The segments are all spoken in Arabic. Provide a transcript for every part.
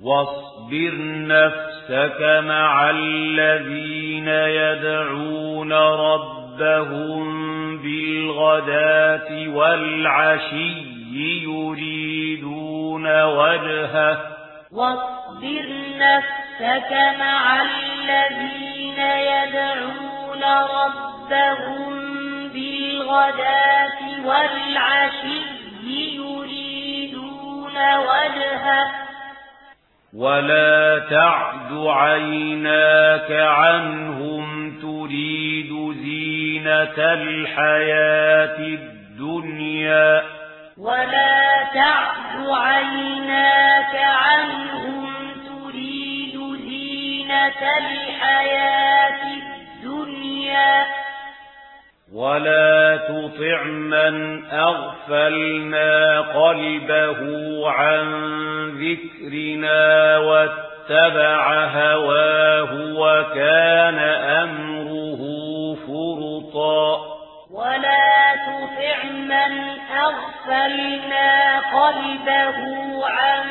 واصبر نفسك مع الذين يدعون ربهم بالغداة والعشي يريدون وجهه. واصبر نفسك مع الذين يدعون ربهم بالغداة والعشي يريدون وجهه. ولا تعد عيناك عنهم تريد زينة الحياة الدنيا ولا تعد عيناك عنهم تريد زينة الحياة الدنيا ولا تطع من أغفلنا قلبه عن ذكرنا واتبع هواه وكان أمره فرطا ولا تطع من أغفلنا قلبه عن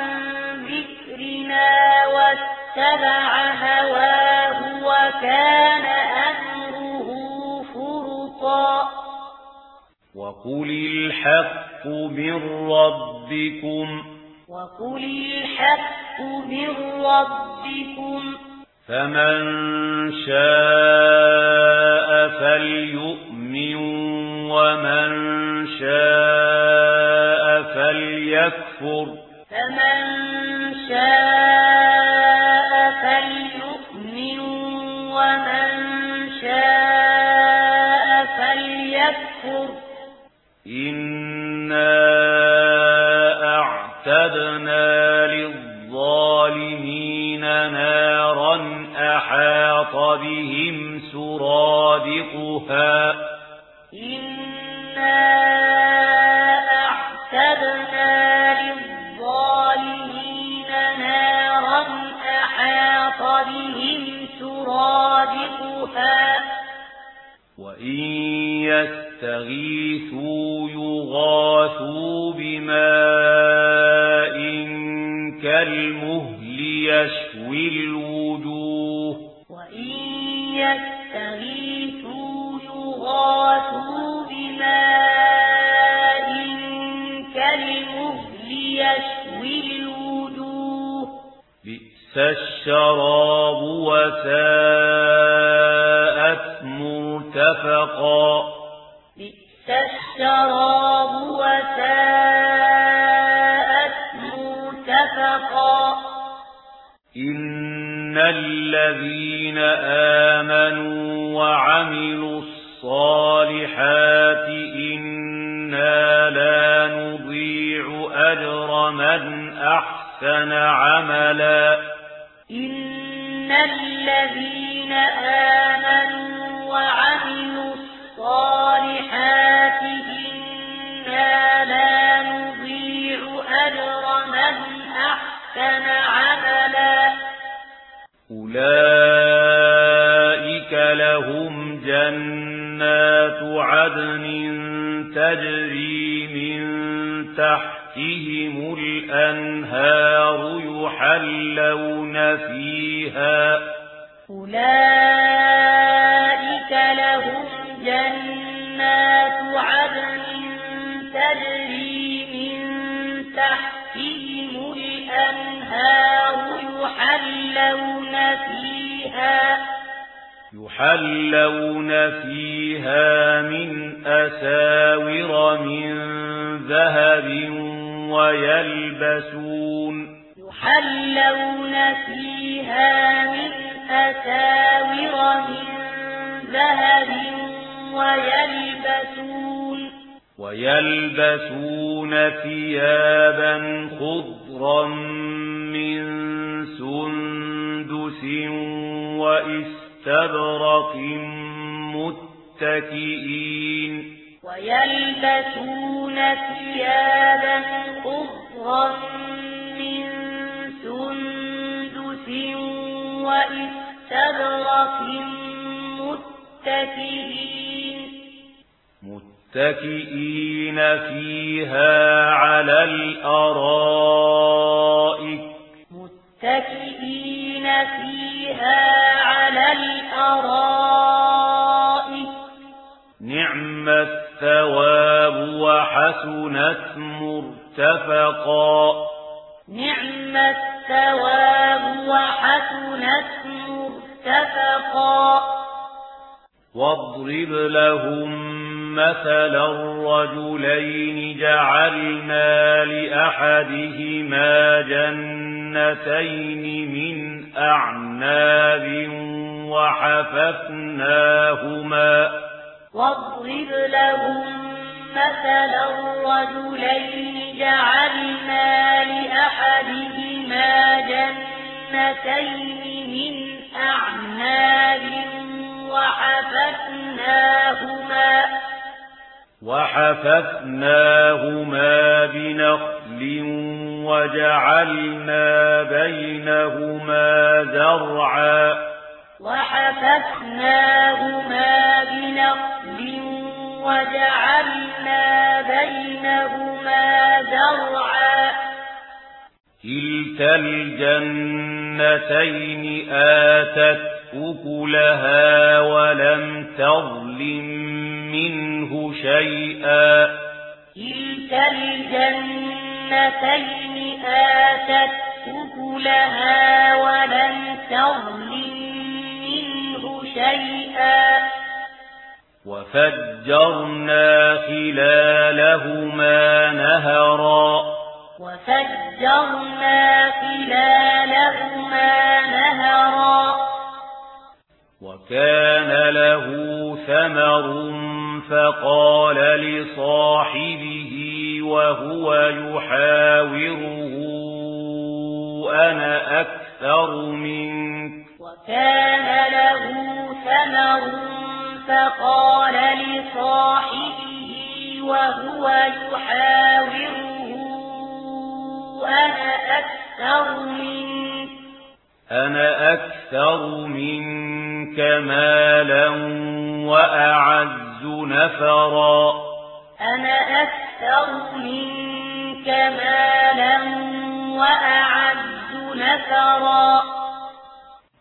ذكرنا واتبع هواه وكان أمره فرطا وقل الحق من ربكم وَقُلِ الْحَقُّ مِنْ رَبِّكُمْ فَمَنْ شَاءَ فَلْيُؤْمِنْ وَمَنْ شَاءَ فَلْيَكْفُرْ فَمَنْ شَاءَ فَلْيُؤْمِنْ وَمَنْ شَاءَ فَلْيَكْفُرْ إِنَّا أعتدنا لِلظَّالِمِينَ نَارًا أَحَاطَ بِهِمْ سُرَادِقُهَا إِنَّا أَعْتَدْنَا لِلظَّالِمِينَ نَارًا أَحَاطَ بِهِمْ سُرَادِقُهَا وَإِنْ يَسْتَغِيثُوا يُغَاثُوا بِمَاءٍ كالمهل يشوي الوجوه. وإن يستغيثوا يغاثوا بماء كالمهل يشوي الوجوه. بئس الشراب وساءت مرتفقا. بئس الشراب الذين آمنوا وعملوا الصالحات إنا لا نضيع أجر من أحسن عملا. إن الذين آمنوا وعملوا الصالحات إنا لا نضيع أجر من أحسن عملا. أولئك لهم جنات عدن تجري من تحتهم الأنهار يحلون فيها أولئك لهم جنات عدن تجري من تحتهم الأنهار يحلون فيها يحلون فيها من أساور من ذهب ويلبسون يحلون فيها من أساور من ذهب ويلبسون ويلبسون ثيابا خضرا من سندس وَإِسْتَبْرَقٍ استبرق متكئين ويلبسون ثيابا خضرا من سندس واستبرق متكئين متكئين فيها على الأراضي الثواب وحسنت مرتفقا. نعم الثواب وحسنت مرتفقا. واضرب لهم مثلا الرجلين جعلنا لأحدهما جنتين من أعناب وحففناهما. واضرب لهم مثلا رجلين جعلنا لأحدهما جنتين من أعناب وحفتناهما وحفتناهما بنخل وجعلنا بينهما زرعا. وحفتناهما بنقل وجعلنا بينهما زرعا كلتا الجنتين آتت أكلها ولم تظلم منه شيئا كلتا الجنتين آتت أكلها ولم تظلم شيئا. وفجرنا خلالهما نهرا. وفجرنا خلالهما نهرا. وكان له ثمر فقال لصاحبه وهو يحاوره أنا أكثر من كان له ثمر فقال لصاحبه وهو يحاوره أنا أكثر منك؟ أنا أكثر منك مالا وأعز نفرا. أنا أكثر منك مالا وأعز نفرا.